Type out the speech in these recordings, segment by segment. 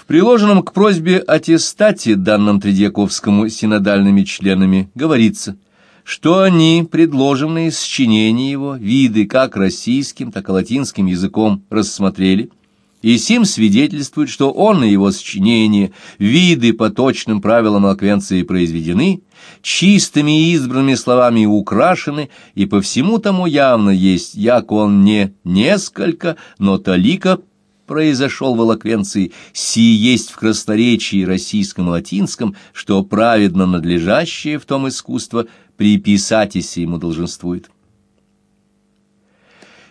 В приложенном к просьбе аттестате, данном Тредьяковскому синодальными членами, говорится, что они, предложенные сочинения его, виды как российским, так и латинским языком рассмотрели, и сим свидетельствует, что он и его сочинения, виды по точным правилам элоквенции произведены, чистыми и избранными словами украшены, и по всему тому явно есть, як он не несколько, но талика произошел в элоквенции, си есть в красноречии российском и латинском, что праведно надлежащее в том искусство приписатись ему долженствует.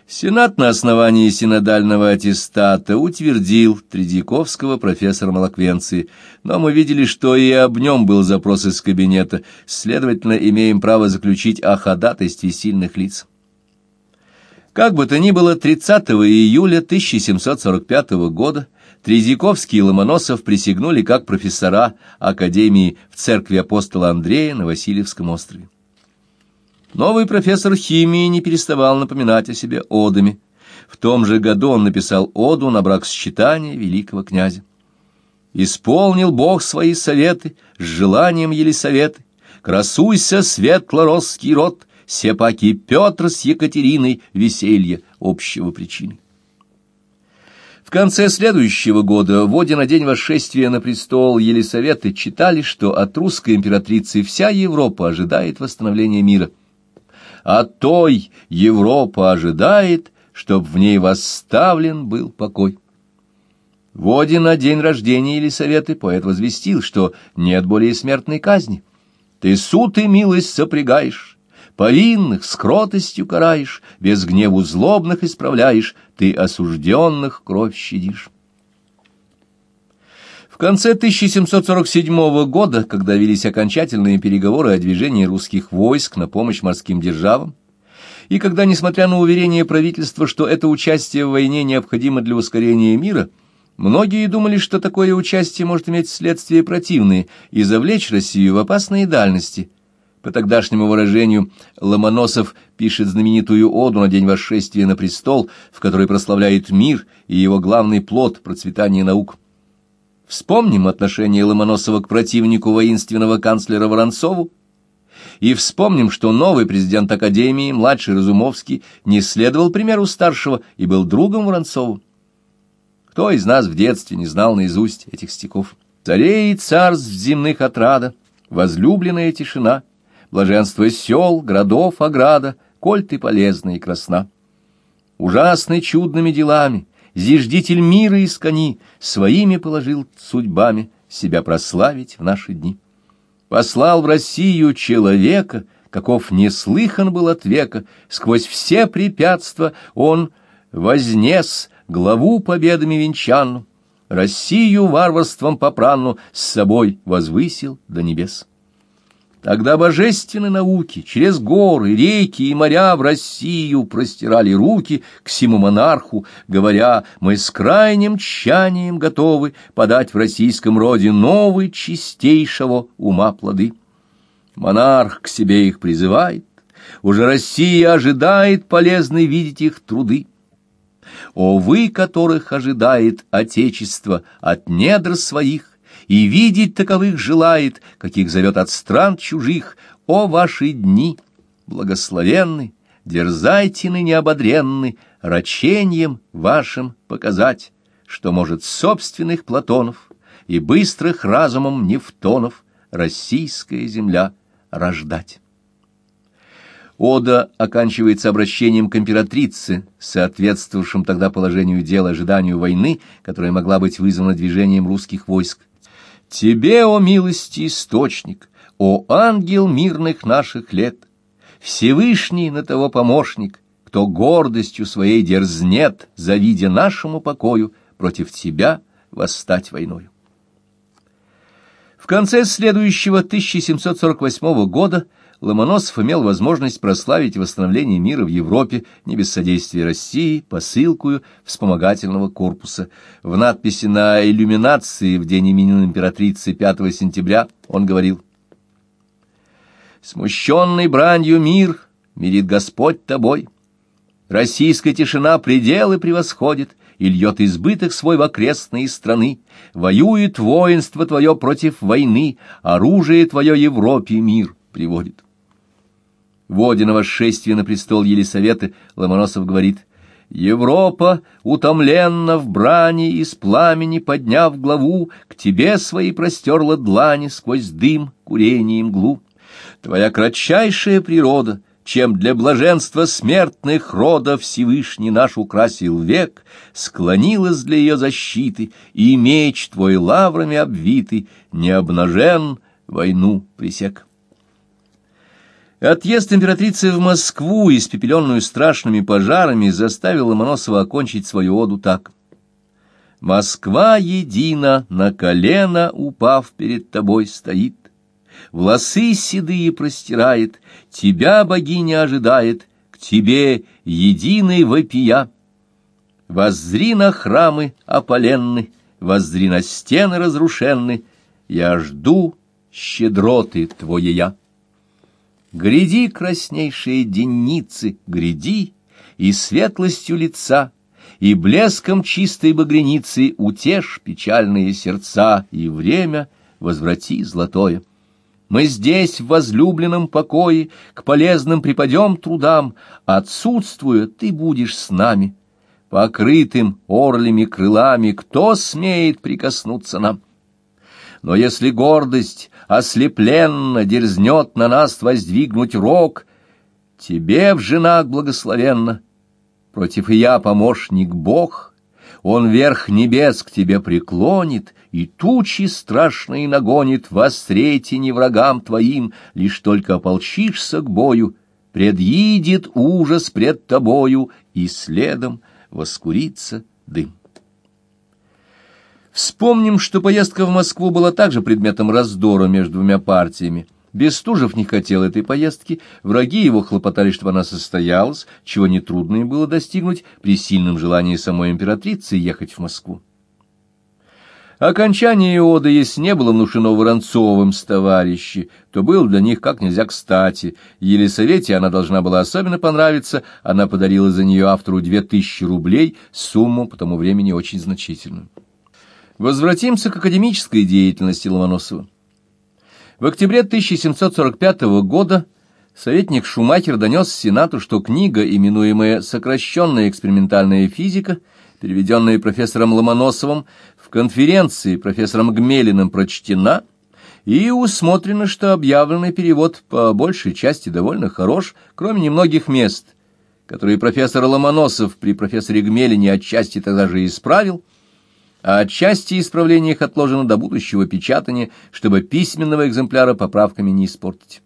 Сенат на основании синодального аттестата утвердил Тредяковского профессора Малаквенции, но мы видели, что и об нем был запрос из кабинета, следовательно, имеем право заключить о ходатайстве сильных лиц. Как бы то ни было, 30 июля 1745 года Тредяковский и Ломоносов присягнули как профессора Академии в церкви апостола Андрея на Васильевском острове. Новый профессор химии не переставал напоминать о себе одами. В том же году он написал оду на бракосчитание великого князя. «Исполнил Бог свои советы с желанием Елисаветы. Красуйся, светло-росский род, сепаки Петр с Екатериной, веселье общего причины». В конце следующего года, вводя на день восшествия на престол Елисаветы, читали, что от русской императрицы вся Европа ожидает восстановления мира – а той Европа ожидает, чтоб в ней восставлен был покой. Водя на день рождения Елисаветы поэт возвестил, что нет более смертной казни. Ты суд и милость сопрягаешь, повинных с кротостью караешь, без гневу злобных исправляешь, ты осужденных кровь щадишь конце 1747 года, когда велись окончательные переговоры о движении русских войск на помощь морским державам, и когда, несмотря на уверение правительства, что это участие в войне необходимо для ускорения мира, многие думали, что такое участие может иметь следствия противные и завлечь Россию в опасные дальности. По тогдашнему выражению, Ломоносов пишет знаменитую оду на день восшествия на престол, в которой прославляет мир и его главный плод – процветание наук. Вспомним отношение Ломоносова к противнику воинственного канцлера Воронцову, и вспомним, что новый президент Академии, младший Разумовский, не следовал примеру старшего и был другом Воронцову. Кто из нас в детстве не знал наизусть этих стихов? «Царей и царств земных отрада, возлюбленная тишина, блаженство сел, городов, ограда, коль ты полезна и красна. Ужасны чудными делами, зиждитель мира из своими положил судьбами себя прославить в наши дни. Послал в Россию человека, каков неслыхан был от века, сквозь все препятствия он вознес главу победами венчанну, Россию варварством попранну с собой возвысил до небес. Тогда божественные науки через горы, реки и моря в Россию простирали руки к всему монарху, говоря, мы с крайним тщанием готовы подать в российском роде новый чистейшего ума плоды. Монарх к себе их призывает, уже Россия ожидает полезной видеть их труды. О вы, которых ожидает Отечество от недр своих, и видеть таковых желает, каких зовет от стран чужих, о ваши дни, благословенны, дерзайте ныне ободренны, рачением вашим показать, что может собственных Платонов и быстрых разумом Нефтонов российская земля рождать. Ода оканчивается обращением к императрице, соответствовавшим тогда положению дела ожиданию войны, которая могла быть вызвана движением русских войск. Тебе, о милости источник, о ангел мирных наших лет, Всевышний на того помощник, кто гордостью своей дерзнет, завидя нашему покою, против тебя восстать войною. В конце следующего 1748 года Ломоносов имел возможность прославить восстановление мира в Европе не без содействия России посылкую вспомогательного корпуса. В надписи на иллюминации в день именин императрицы 5 сентября он говорил «Смущенный бранью мир мирит Господь тобой, российская тишина пределы превосходит, и льет избыток свой в окрестные страны. Воюет воинство твое против войны, оружие твое Европе мир приводит. Водя на восшествие на престол Елисаветы, Ломоносов говорит — Европа, утомленно в брани, из пламени подняв главу, К тебе свои простерла длани сквозь дым, курение и мглу. Твоя кратчайшая природа, чем для блаженства смертных рода Всевышний наш украсил век, склонилась для ее защиты, и меч твой лаврами обвитый, не обнажен, войну присек. Отъезд императрицы в Москву, испепеленную страшными пожарами, заставил Ломоносова окончить свою оду так. «Москва едина, на колено упав перед тобой стоит, волосы седые простирает, тебя богиня ожидает, к тебе единый вопия. Воззри на храмы опаленны, воззри на стены разрушенны, я жду щедроты твоя. Гряди, краснейшие денницы, гряди, и светлостью лица, и блеском чистой багряницы утешь печальные сердца, и время возврати золотое. Мы здесь в возлюбленном покое к полезным припадем трудам, отсутствуя, ты будешь с нами. Покрытым орлями крылами кто смеет прикоснуться нам? Но если гордость ослепленно дерзнет на нас воздвигнуть рог, тебе в женах благословенно, против и я помощник Бог, он верх небес к тебе преклонит и тучи страшные нагонит во сретине врагам твоим, лишь только ополчишься к бою, предъедет ужас пред тобою, и следом воскурится дым. Вспомним, что поездка в Москву была также предметом раздора между двумя партиями. Бестужев не хотел этой поездки, враги его хлопотали, чтобы она состоялась, чего нетрудно им было достигнуть при сильном желании самой императрицы ехать в Москву. Окончание оды, если не было внушено Воронцовым с товарищи, то было для них как нельзя кстати. Елисавете она должна была особенно понравиться, она подарила за нее автору две тысячи рублей, сумму по тому времени очень значительную. Возвратимся к академической деятельности Ломоносова. В октябре 1745 года советник Шумахер донес Сенату, что книга, именуемая «Сокращенная экспериментальная физика», переведенная профессором Ломоносовым, в конференции профессором Гмелиным прочтена, и усмотрено, что объявленный перевод по большей части довольно хорош, кроме немногих мест, которые профессор Ломоносов при профессоре Гмелине отчасти тогда же исправил, а отчасти исправление их отложено до будущего печатания, чтобы письменного экземпляра поправками не испортить.